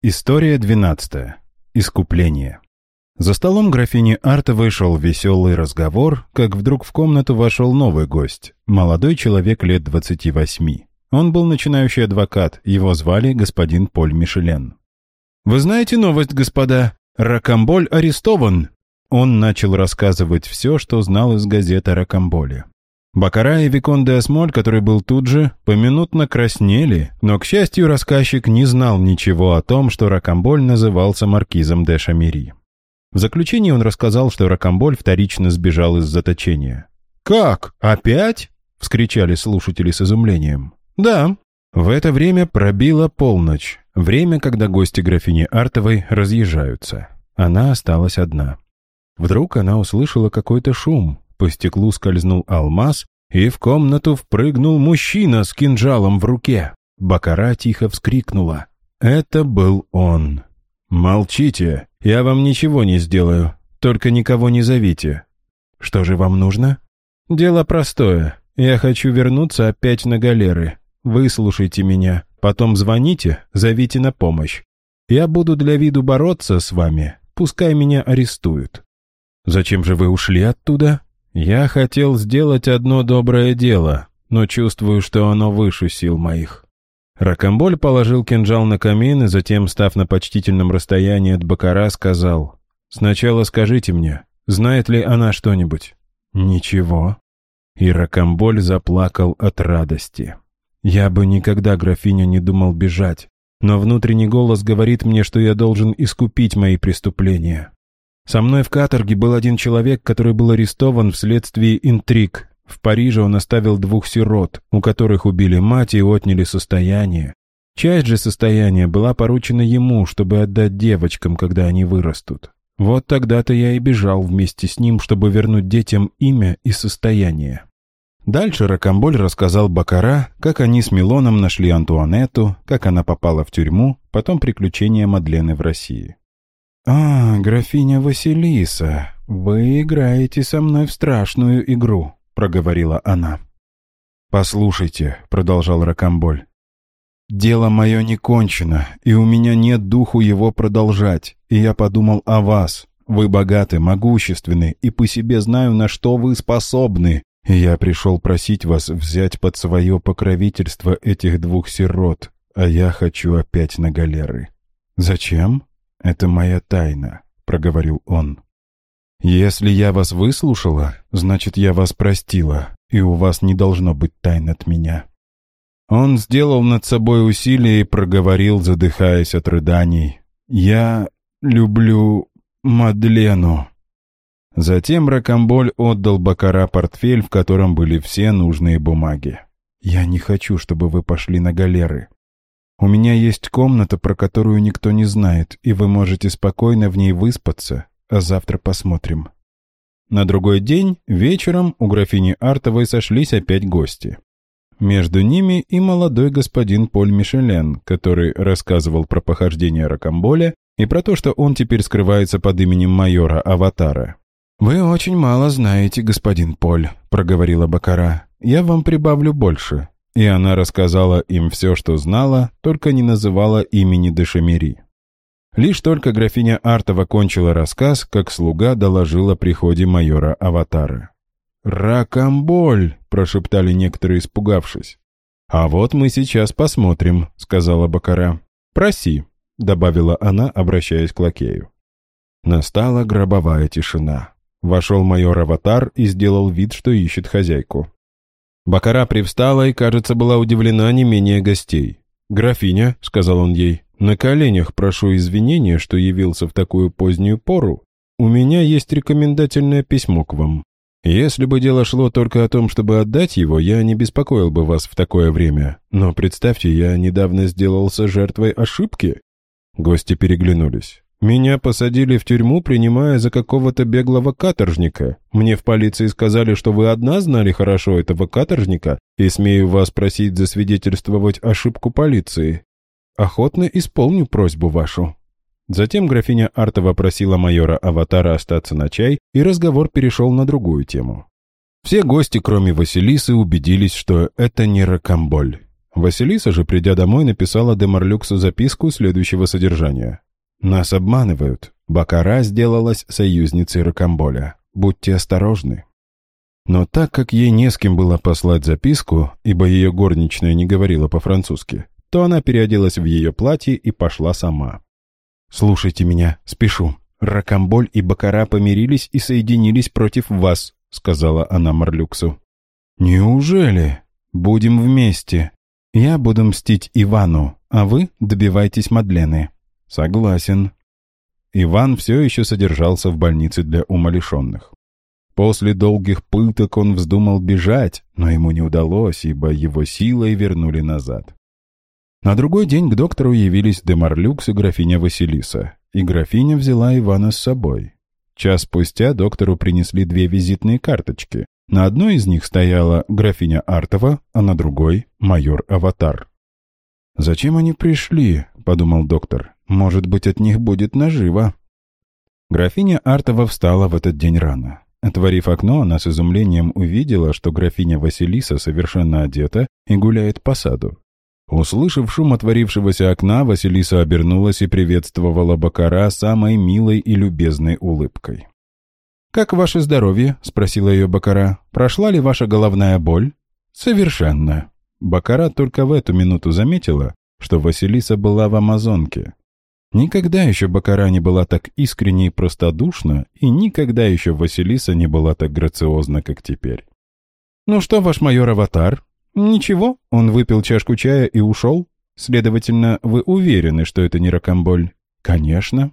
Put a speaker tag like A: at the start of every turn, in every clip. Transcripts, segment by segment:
A: История 12. Искупление. За столом графини Артовой шел веселый разговор, как вдруг в комнату вошел новый гость, молодой человек лет 28. Он был начинающий адвокат, его звали господин Поль Мишелен. «Вы знаете новость, господа? Ракамболь арестован!» Он начал рассказывать все, что знал из газеты о Ракамболе. Бакара и Викон де Осмоль, который был тут же, поминутно краснели, но, к счастью, рассказчик не знал ничего о том, что Ракамболь назывался маркизом де Шамири. В заключении он рассказал, что Ракамболь вторично сбежал из заточения. «Как? Опять?» — вскричали слушатели с изумлением. «Да». В это время пробила полночь, время, когда гости графини Артовой разъезжаются. Она осталась одна. Вдруг она услышала какой-то шум, по стеклу скользнул алмаз, и в комнату впрыгнул мужчина с кинжалом в руке. Бакара тихо вскрикнула. Это был он. «Молчите, я вам ничего не сделаю, только никого не зовите». «Что же вам нужно?» «Дело простое. Я хочу вернуться опять на галеры. Выслушайте меня, потом звоните, зовите на помощь. Я буду для виду бороться с вами, пускай меня арестуют». «Зачем же вы ушли оттуда?» Я хотел сделать одно доброе дело, но чувствую, что оно выше сил моих. Ракомболь положил кинжал на камин и затем, став на почтительном расстоянии от Бакара, сказал, «Сначала скажите мне, знает ли она что-нибудь?» «Ничего». И Ракомболь заплакал от радости. «Я бы никогда, графиня, не думал бежать, но внутренний голос говорит мне, что я должен искупить мои преступления. Со мной в каторге был один человек, который был арестован вследствие интриг. В Париже он оставил двух сирот, у которых убили мать и отняли состояние. Часть же состояния была поручена ему, чтобы отдать девочкам, когда они вырастут. Вот тогда-то я и бежал вместе с ним, чтобы вернуть детям имя и состояние. Дальше Ракамболь рассказал Бакара, как они с Милоном нашли Антуанетту, как она попала в тюрьму, потом приключения Мадлены в России. «А, графиня Василиса, вы играете со мной в страшную игру», — проговорила она. «Послушайте», — продолжал Ракамболь, — «дело мое не кончено, и у меня нет духу его продолжать, и я подумал о вас. Вы богаты, могущественны, и по себе знаю, на что вы способны, и я пришел просить вас взять под свое покровительство этих двух сирот, а я хочу опять на галеры». «Зачем?» «Это моя тайна», — проговорил он. «Если я вас выслушала, значит, я вас простила, и у вас не должно быть тайн от меня». Он сделал над собой усилие и проговорил, задыхаясь от рыданий. «Я люблю Мадлену». Затем Ракамболь отдал Бакара портфель, в котором были все нужные бумаги. «Я не хочу, чтобы вы пошли на галеры. У меня есть комната, про которую никто не знает, и вы можете спокойно в ней выспаться, а завтра посмотрим». На другой день, вечером, у графини Артовой сошлись опять гости. Между ними и молодой господин Поль Мишелен, который рассказывал про похождение Рокамболя и про то, что он теперь скрывается под именем майора Аватара. «Вы очень мало знаете, господин Поль», — проговорила Бакара. «Я вам прибавлю больше и она рассказала им все, что знала, только не называла имени Дешемери. Лишь только графиня Артова кончила рассказ, как слуга доложила приходе майора Аватара. «Ракамболь!» — прошептали некоторые, испугавшись. «А вот мы сейчас посмотрим», — сказала Бакара. «Проси», — добавила она, обращаясь к лакею. Настала гробовая тишина. Вошел майор Аватар и сделал вид, что ищет хозяйку. Бакара привстала и, кажется, была удивлена не менее гостей. «Графиня», — сказал он ей, — «на коленях прошу извинения, что явился в такую позднюю пору. У меня есть рекомендательное письмо к вам. Если бы дело шло только о том, чтобы отдать его, я не беспокоил бы вас в такое время. Но представьте, я недавно сделался жертвой ошибки». Гости переглянулись. Меня посадили в тюрьму, принимая за какого-то беглого каторжника. Мне в полиции сказали, что вы одна знали хорошо этого каторжника, и смею вас просить засвидетельствовать ошибку полиции. Охотно исполню просьбу вашу». Затем графиня Артова просила майора Аватара остаться на чай, и разговор перешел на другую тему. Все гости, кроме Василисы, убедились, что это не ракомболь. Василиса же, придя домой, написала Демарлюксу записку следующего содержания. «Нас обманывают. Бакара сделалась союзницей Рокамболя. Будьте осторожны». Но так как ей не с кем было послать записку, ибо ее горничная не говорила по-французски, то она переоделась в ее платье и пошла сама. «Слушайте меня, спешу. Ракамболь и Бакара помирились и соединились против вас», — сказала она Марлюксу. «Неужели? Будем вместе. Я буду мстить Ивану, а вы добивайтесь Мадлены». «Согласен». Иван все еще содержался в больнице для умалишенных. После долгих пыток он вздумал бежать, но ему не удалось, ибо его силой вернули назад. На другой день к доктору явились Демарлюкс и графиня Василиса, и графиня взяла Ивана с собой. Час спустя доктору принесли две визитные карточки. На одной из них стояла графиня Артова, а на другой — майор Аватар. «Зачем они пришли?» — подумал доктор. «Может быть, от них будет наживо». Графиня Артова встала в этот день рано. Отворив окно, она с изумлением увидела, что графиня Василиса совершенно одета и гуляет по саду. Услышав шум отворившегося окна, Василиса обернулась и приветствовала Бакара самой милой и любезной улыбкой. «Как ваше здоровье?» — спросила ее Бакара. «Прошла ли ваша головная боль?» «Совершенно». Бакара только в эту минуту заметила, что Василиса была в Амазонке. Никогда еще Бакара не была так искренне и простодушна, и никогда еще Василиса не была так грациозна, как теперь. «Ну что, ваш майор-аватар?» «Ничего, он выпил чашку чая и ушел. Следовательно, вы уверены, что это не ракомболь?» «Конечно».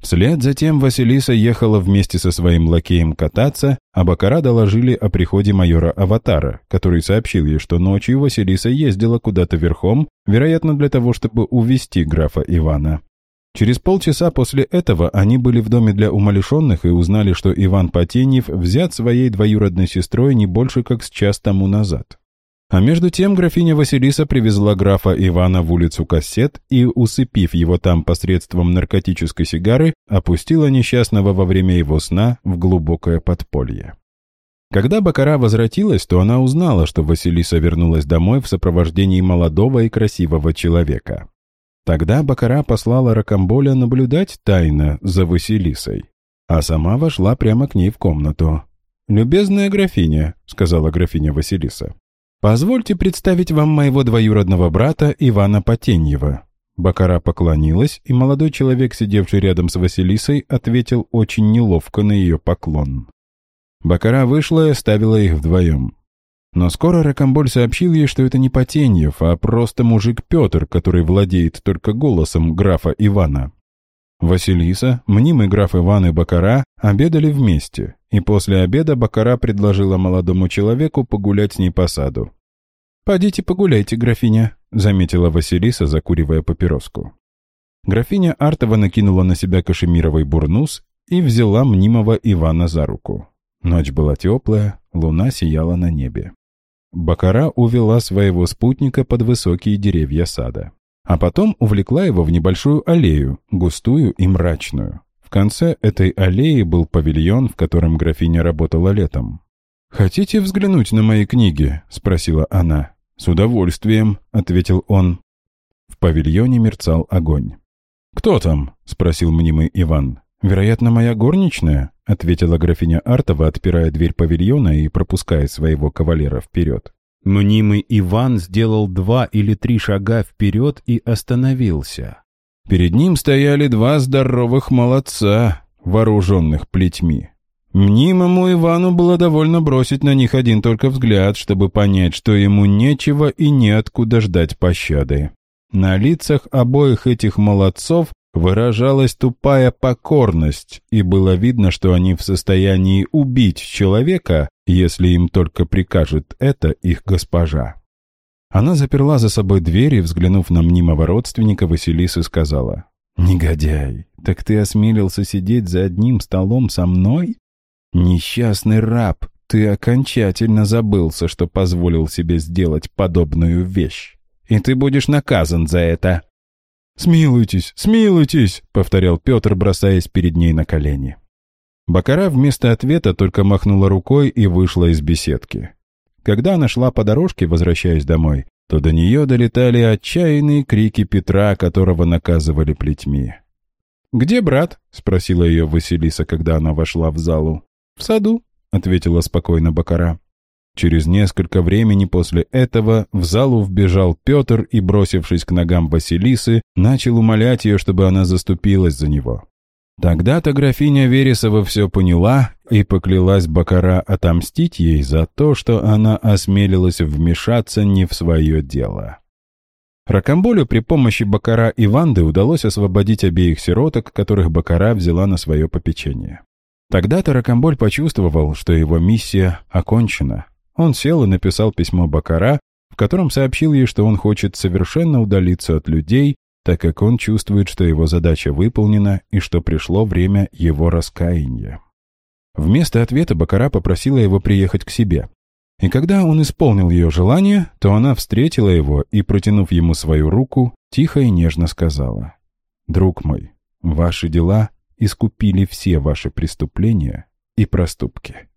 A: Вслед затем Василиса ехала вместе со своим лакеем кататься, а Бакара доложили о приходе майора Аватара, который сообщил ей, что ночью Василиса ездила куда-то верхом, вероятно, для того, чтобы увести графа Ивана. Через полчаса после этого они были в доме для умалишенных и узнали, что Иван Потеньев взят своей двоюродной сестрой не больше как с час тому назад. А между тем графиня Василиса привезла графа Ивана в улицу Кассет и, усыпив его там посредством наркотической сигары, опустила несчастного во время его сна в глубокое подполье. Когда Бакара возвратилась, то она узнала, что Василиса вернулась домой в сопровождении молодого и красивого человека. Тогда Бакара послала Ракамболя наблюдать тайно за Василисой, а сама вошла прямо к ней в комнату. «Любезная графиня», — сказала графиня Василиса, — «позвольте представить вам моего двоюродного брата Ивана Потеньева». Бакара поклонилась, и молодой человек, сидевший рядом с Василисой, ответил очень неловко на ее поклон. Бакара вышла и оставила их вдвоем. Но скоро Ракомболь сообщил ей, что это не Потеньев, а просто мужик Петр, который владеет только голосом графа Ивана. Василиса, мнимый граф Иван и Бакара обедали вместе, и после обеда Бакара предложила молодому человеку погулять с ней по саду. «Подите погуляйте, графиня», — заметила Василиса, закуривая папироску. Графиня Артова накинула на себя кашемировый бурнус и взяла мнимого Ивана за руку. Ночь была теплая, луна сияла на небе. Бакара увела своего спутника под высокие деревья сада. А потом увлекла его в небольшую аллею, густую и мрачную. В конце этой аллеи был павильон, в котором графиня работала летом. «Хотите взглянуть на мои книги?» — спросила она. «С удовольствием», — ответил он. В павильоне мерцал огонь. «Кто там?» — спросил мнимый Иван. «Вероятно, моя горничная?» — ответила графиня Артова, отпирая дверь павильона и пропуская своего кавалера вперед. Мнимый Иван сделал два или три шага вперед и остановился. Перед ним стояли два здоровых молодца, вооруженных плетьми. Мнимому Ивану было довольно бросить на них один только взгляд, чтобы понять, что ему нечего и неоткуда ждать пощады. На лицах обоих этих молодцов выражалась тупая покорность, и было видно, что они в состоянии убить человека, если им только прикажет это их госпожа. Она заперла за собой дверь и, взглянув на мнимого родственника, Василисы сказала, «Негодяй, так ты осмелился сидеть за одним столом со мной? Несчастный раб, ты окончательно забылся, что позволил себе сделать подобную вещь, и ты будешь наказан за это». «Смилуйтесь, смилуйтесь!» — повторял Петр, бросаясь перед ней на колени. Бакара вместо ответа только махнула рукой и вышла из беседки. Когда она шла по дорожке, возвращаясь домой, то до нее долетали отчаянные крики Петра, которого наказывали плетьми. «Где брат?» — спросила ее Василиса, когда она вошла в залу. «В саду», — ответила спокойно Бакара. Через несколько времени после этого в залу вбежал Петр и, бросившись к ногам Василисы, начал умолять ее, чтобы она заступилась за него. Тогда-то графиня Вересова все поняла и поклялась Бакара отомстить ей за то, что она осмелилась вмешаться не в свое дело. Ракамболю при помощи Бакара и Ванды удалось освободить обеих сироток, которых Бакара взяла на свое попечение. Тогда-то Ракамболь почувствовал, что его миссия окончена. Он сел и написал письмо Бакара, в котором сообщил ей, что он хочет совершенно удалиться от людей, так как он чувствует, что его задача выполнена и что пришло время его раскаяния. Вместо ответа Бакара попросила его приехать к себе. И когда он исполнил ее желание, то она встретила его и, протянув ему свою руку, тихо и нежно сказала, «Друг мой, ваши дела искупили все ваши преступления и проступки».